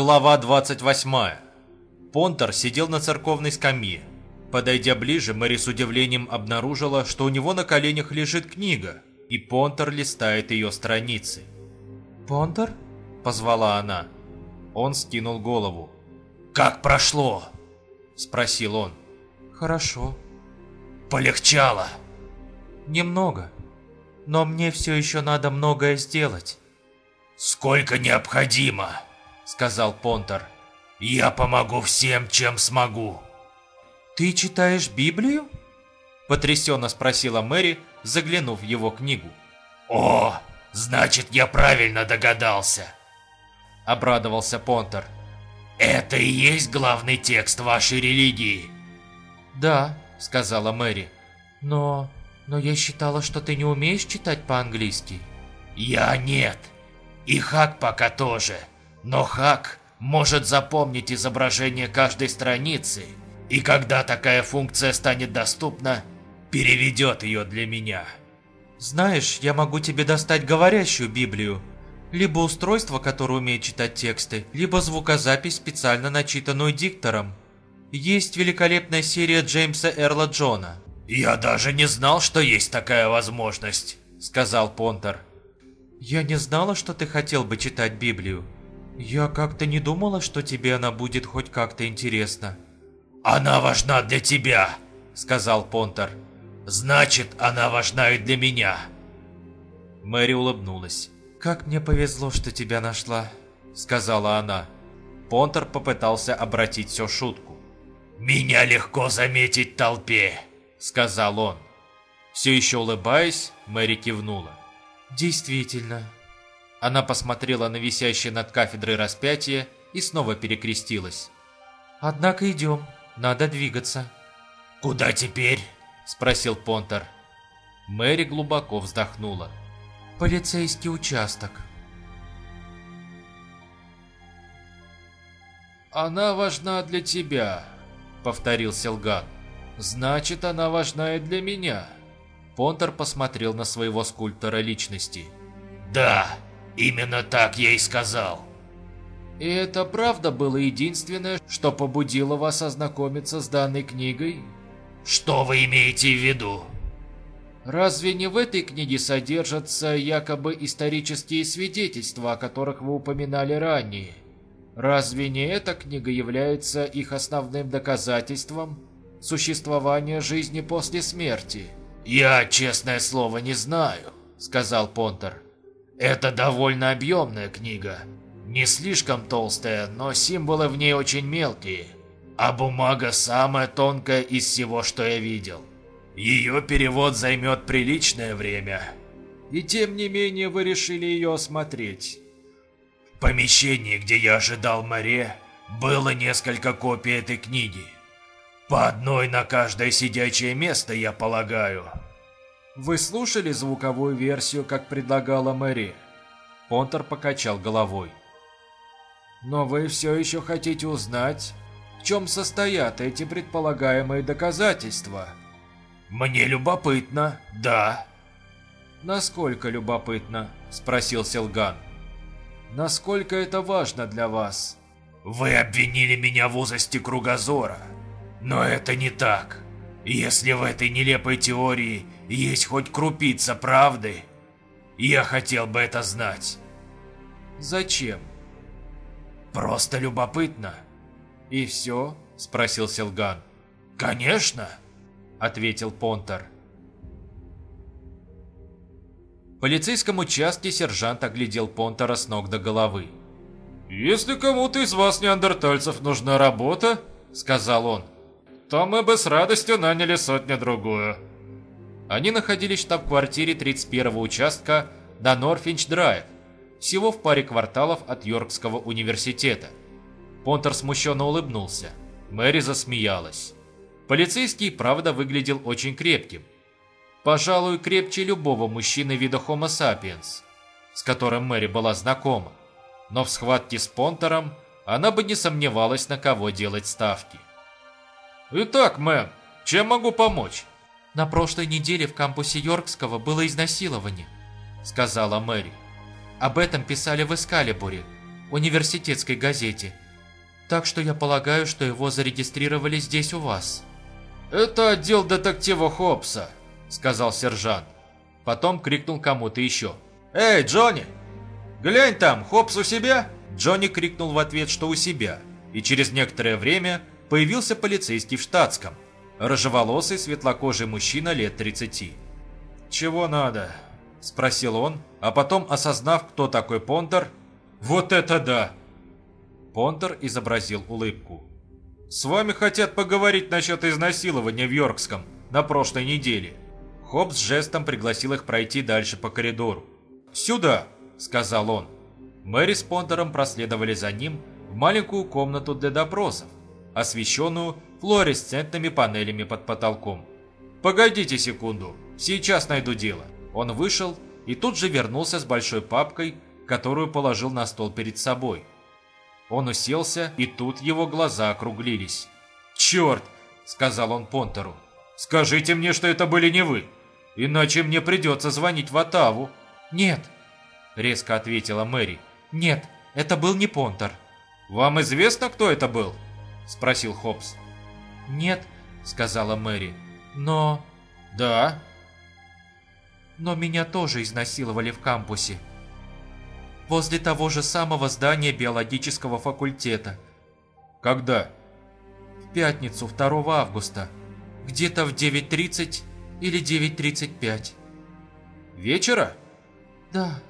Глава 28. Понтер сидел на церковной скамье. Подойдя ближе, Мэри с удивлением обнаружила, что у него на коленях лежит книга, и Понтер листает ее страницы. «Понтер?» – позвала она. Он скинул голову. «Как прошло?» – спросил он. «Хорошо». «Полегчало?» «Немного. Но мне все еще надо многое сделать». «Сколько необходимо?» Сказал Понтер. «Я помогу всем, чем смогу». «Ты читаешь Библию?» Потрясенно спросила Мэри, заглянув в его книгу. «О, значит, я правильно догадался!» Обрадовался Понтер. «Это и есть главный текст вашей религии?» «Да», — сказала Мэри. «Но... но я считала, что ты не умеешь читать по-английски». «Я нет. И Хак пока тоже. Но Хак может запомнить изображение каждой страницы, и когда такая функция станет доступна, переведет ее для меня. Знаешь, я могу тебе достать говорящую Библию. Либо устройство, которое умеет читать тексты, либо звукозапись, специально начитанную диктором. Есть великолепная серия Джеймса Эрла Джона. «Я даже не знал, что есть такая возможность», — сказал Понтер. «Я не знала, что ты хотел бы читать Библию. «Я как-то не думала, что тебе она будет хоть как-то интересна». «Она важна для тебя», — сказал Понтер. «Значит, она важна и для меня». Мэри улыбнулась. «Как мне повезло, что тебя нашла», — сказала она. Понтер попытался обратить все в шутку. «Меня легко заметить в толпе», — сказал он. Все еще улыбаясь, Мэри кивнула. «Действительно, она посмотрела на висящее над кафедрой распятие и снова перекрестилась. «Однако идем, надо двигаться». «Куда теперь?» – спросил Понтер. Мэри глубоко вздохнула. «Полицейский участок». «Она важна для тебя», — повторил Селган. «Значит, она важна и для меня». Понтер посмотрел на своего скульптора личности. «Да», Именно так я и сказал. И это правда было единственное, что побудило вас ознакомиться с данной книгой? Что вы имеете в виду? Разве не в этой книге содержатся якобы исторические свидетельства, о которых вы упоминали ранее? Разве не эта книга является их основным доказательством существования жизни после смерти? «Я, честное слово, не знаю», — сказал Понтер. Это довольно объемная книга. Не слишком толстая, но символы в ней очень мелкие. А бумага самая тонкая из всего, что я видел. Ее перевод займет приличное время. И тем не менее вы решили ее осмотреть. В помещении, где я ожидал море, было несколько копий этой книги. По одной на каждое сидячее место, я полагаю. Вы слушали звуковую версию, как предлагала Мэри? Понтер покачал головой. Но вы все еще хотите узнать, в чем состоят эти предполагаемые доказательства? Мне любопытно, да. Насколько любопытно? Спросил Селган. Насколько это важно для вас? Вы обвинили меня в узости кругозора. Но это не так. Если в этой нелепой теории есть хоть крупица правды? Я хотел бы это знать. Зачем? Просто любопытно. И все? Спросил Силган. Конечно, ответил Понтер. В полицейском участке сержант оглядел Понтера с ног до головы. «Если кому-то из вас, неандертальцев, нужна работа, — сказал он, — то мы бы с радостью наняли сотню-другую. Они находились в штаб-квартире 31-го участка на Норфинч-драйв, всего в паре кварталов от Йоркского университета. Понтер смущенно улыбнулся. Мэри засмеялась. Полицейский, правда, выглядел очень крепким. Пожалуй, крепче любого мужчины вида Homo sapiens, с которым Мэри была знакома. Но в схватке с Понтером она бы не сомневалась, на кого делать ставки. «Итак, мэм, чем могу помочь?» «На прошлой неделе в кампусе Йоркского было изнасилование», — сказала Мэри. «Об этом писали в Эскалибуре. университетской газете. Так что я полагаю, что его зарегистрировали здесь у вас». «Это отдел детектива Хопса», — сказал сержант. Потом крикнул кому-то еще. «Эй, Джонни! Глянь там, Хопс у себя?» Джонни крикнул в ответ, что у себя. И через некоторое время появился полицейский в штатском. Рыжеволосый, светлокожий мужчина лет 30. «Чего надо?» – спросил он, а потом, осознав, кто такой Понтер, «Вот это да!» Понтер изобразил улыбку. «С вами хотят поговорить насчет изнасилования в Йоркском на прошлой неделе». Хоббс жестом пригласил их пройти дальше по коридору. «Сюда!» – сказал он. Мэри с Понтером проследовали за ним в маленькую комнату для допросов, освещенную флуоресцентными панелями под потолком. «Погодите секунду, сейчас найду дело». Он вышел и тут же вернулся с большой папкой, которую положил на стол перед собой. Он уселся, и тут его глаза округлились. «Черт!» – сказал он Понтеру. «Скажите мне, что это были не вы, иначе мне придется звонить в Атаву». «Нет», – резко ответила Мэри. «Нет, это был не Понтер». «Вам известно, кто это был?» – спросил Хопс. «Нет», — сказала Мэри, — «но...» «Да?» «Но меня тоже изнасиловали в кампусе. Возле того же самого здания биологического факультета». «Когда?» «В пятницу, 2 августа. Где-то в 9.30 или 9.35». «Вечера?» «Да».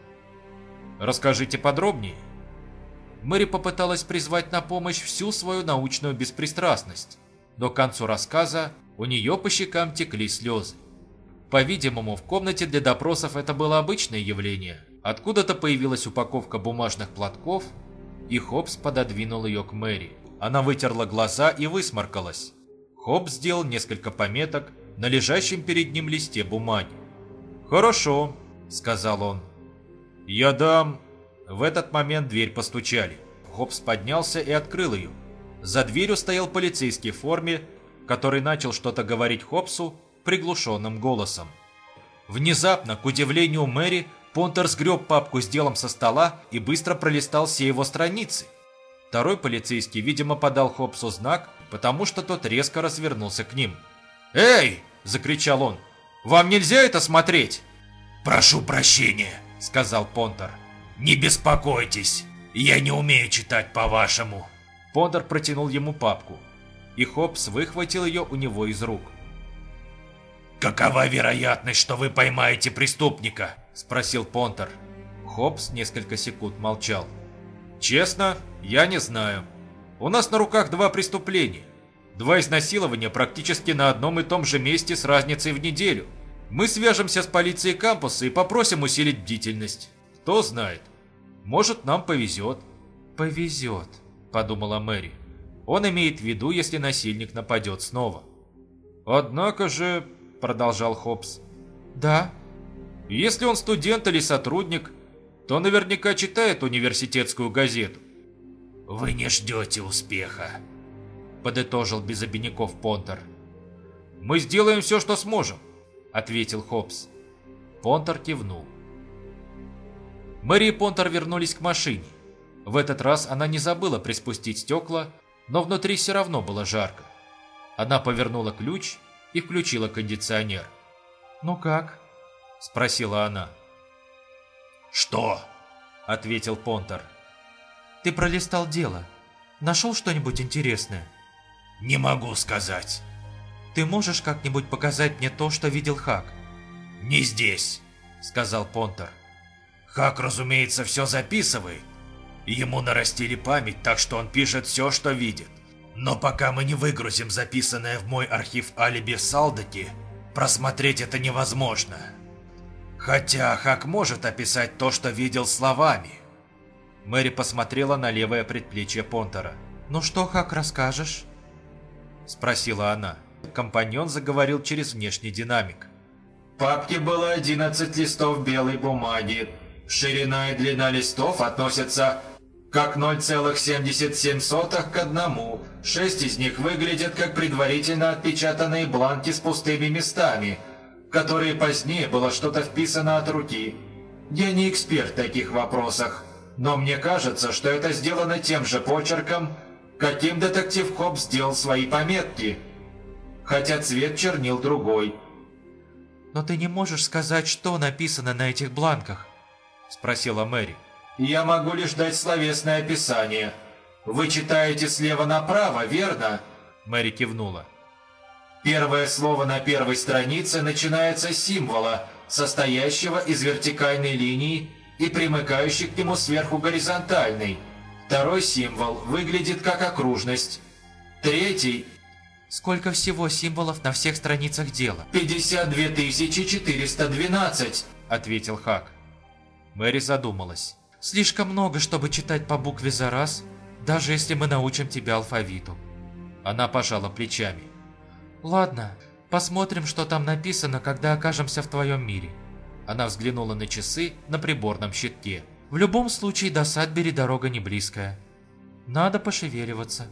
«Расскажите подробнее». Мэри попыталась призвать на помощь всю свою научную беспристрастность но к концу рассказа у нее по щекам текли слезы. По-видимому, в комнате для допросов это было обычное явление. Откуда-то появилась упаковка бумажных платков, и Хопс пододвинул ее к Мэри. Она вытерла глаза и высморкалась. Хопс сделал несколько пометок на лежащем перед ним листе бумаги. «Хорошо», — сказал он. «Я дам...» В этот момент дверь постучали. Хопс поднялся и открыл ее. За дверью стоял полицейский в форме, который начал что-то говорить Хопсу приглушенным голосом. Внезапно, к удивлению Мэри, Понтер сгреб папку с делом со стола и быстро пролистал все его страницы. Второй полицейский, видимо, подал Хопсу знак, потому что тот резко развернулся к ним. «Эй!» – закричал он. «Вам нельзя это смотреть?» «Прошу прощения», – сказал Понтер. «Не беспокойтесь, я не умею читать по-вашему». Понтер протянул ему папку, и Хопс выхватил ее у него из рук. «Какова вероятность, что вы поймаете преступника?» – спросил Понтер. Хопс несколько секунд молчал. «Честно, я не знаю. У нас на руках два преступления. Два изнасилования практически на одном и том же месте с разницей в неделю. Мы свяжемся с полицией кампуса и попросим усилить бдительность. Кто знает. Может, нам повезет». «Повезет», – подумала Мэри. «Он имеет в виду, если насильник нападет снова». «Однако же», – продолжал Хопс. «Да». «Если он студент или сотрудник, то наверняка читает университетскую газету». «Вы не ждете успеха», – подытожил без обиняков Понтер. «Мы сделаем все, что сможем», – ответил Хопс. Понтер кивнул. Мэри и Понтер вернулись к машине. В этот раз она не забыла приспустить стекла, но внутри все равно было жарко. Она повернула ключ и включила кондиционер. «Ну как?» – спросила она. «Что?» – ответил Понтер. «Ты пролистал дело. Нашел что-нибудь интересное?» «Не могу сказать». «Ты можешь как-нибудь показать мне то, что видел Хак?» «Не здесь», – сказал Понтер. «Хак, разумеется, все записывает, Ему нарастили память, так что он пишет все, что видит. Но пока мы не выгрузим записанное в мой архив алиби в Салдаке, просмотреть это невозможно. Хотя Хак может описать то, что видел словами. Мэри посмотрела на левое предплечье Понтера. «Ну что, Хак, расскажешь?» Спросила она. Компаньон заговорил через внешний динамик. В папке было 11 листов белой бумаги. Ширина и длина листов относятся как 0,77 к одному. Шесть из них выглядят как предварительно отпечатанные бланки с пустыми местами, которые позднее было что-то вписано от руки. Я не эксперт в таких вопросах, но мне кажется, что это сделано тем же почерком, каким детектив Хопп сделал свои пометки, хотя цвет чернил другой. «Но ты не можешь сказать, что написано на этих бланках?» – спросила Мэри. «Я могу лишь дать словесное описание. Вы читаете слева направо, верно?» Мэри кивнула. Первое слово на первой странице начинается с символа, состоящего из вертикальной линии и примыкающей к нему сверху горизонтальной. Второй символ выглядит как окружность. Третий Сколько всего символов на всех страницах дела? 52 412, ответил Хак. Мэри задумалась. Слишком много, чтобы читать по букве за раз, даже если мы научим тебя алфавиту. Она пожала плечами. Ладно, посмотрим, что там написано, когда окажемся в твоем мире. Она взглянула на часы на приборном щитке. В любом случае до Садбери дорога не близкая. Надо пошевеливаться.